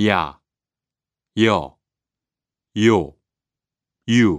야, 여, 요, 유.